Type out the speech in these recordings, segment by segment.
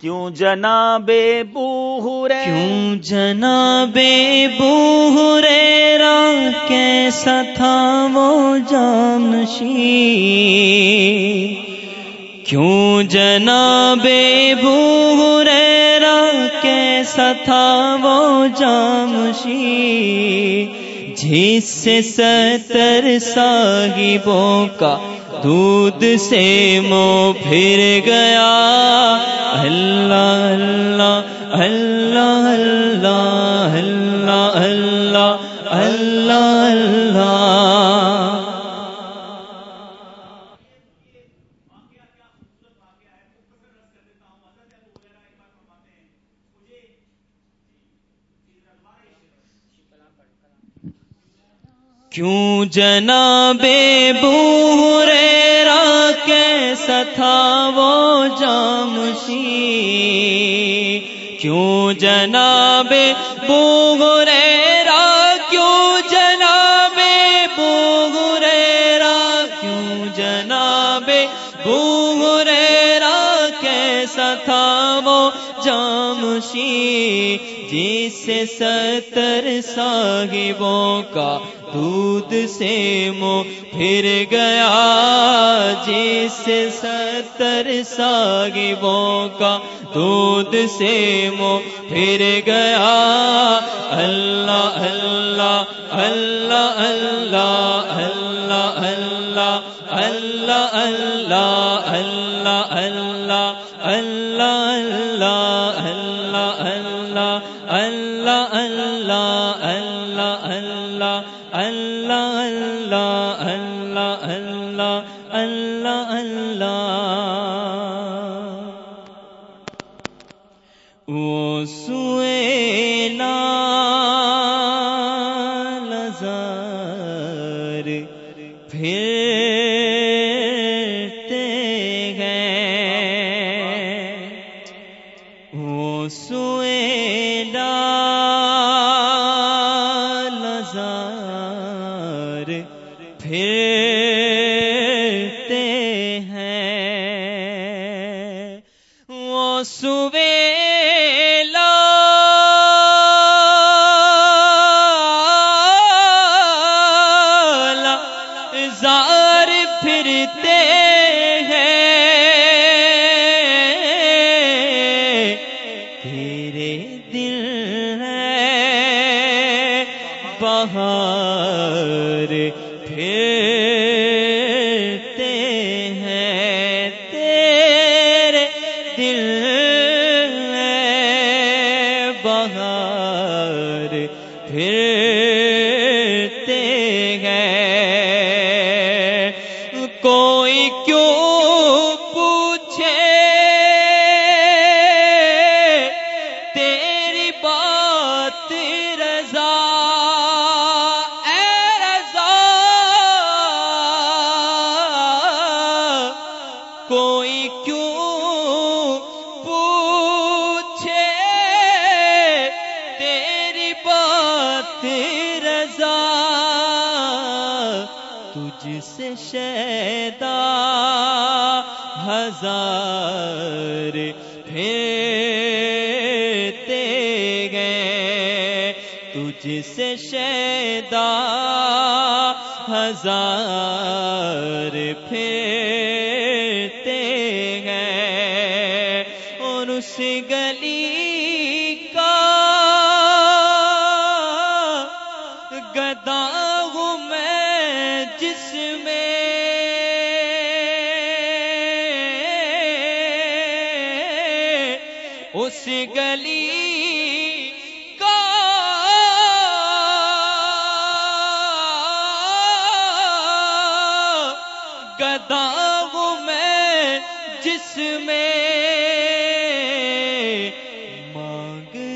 کیوں جناب بو کیوں جناب بو را کیسا تھا وہ جانشی کیوں جناب بو را کیسا تھا وہ جامشی جس سے ستر صاحبوں کا دودھ سے مو پھر گیا۔ اللہ اللہ اللہ اللہ اللہ اللہ اللہ اللہ۔ کیوں جناب بورے بخشی۔ کیوں جناب بوگ سے ستر صاحبوں کا دودھ سے مو پھر گیا جس ستر ساگبوں کا دودھ سے مو پھر گیا اللہ اللہ اللہ اللہ اللہ اللہ اللہ اللہ اللہ اللہ اللہ اللہ اللہ اللہ اللہ اللہ اللہ. اللہ وہ سوئے وہ سوئے لزار پھرتے ہیں۔ وہ سوئے کوئی کیوں جس شیدا ہزار پھرتے گئے تجھ سے شیدا ہزار پھرتے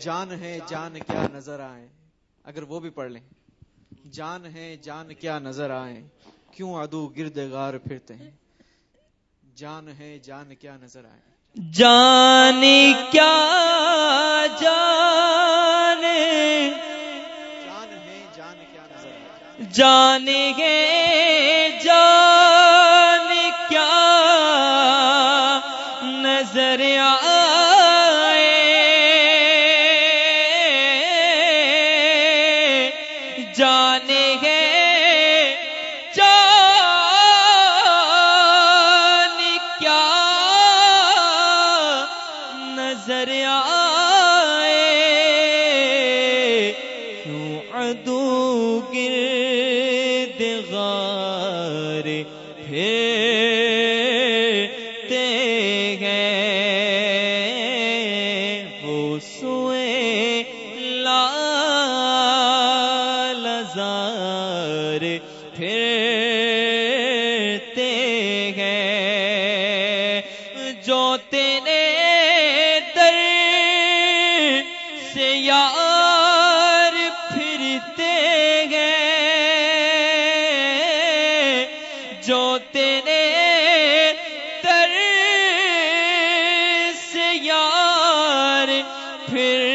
جان ہے جان کیا نظر آئے؟ اگر وہ بھی پڑھ لیں۔ جان ہے جان کیا نظر آئے؟ کیوں ادو گرد غار پھرتے ہیں؟ جان ہے جان کیا نظر آئے؟ جانی کیا جانے جان ہے جان کیا نظر آئے؟ جان گے جان گے جان کیا نظر آئے؟ کیوں ادو گرد غار پھرتے ہیں؟ وہ سوئے لال پھر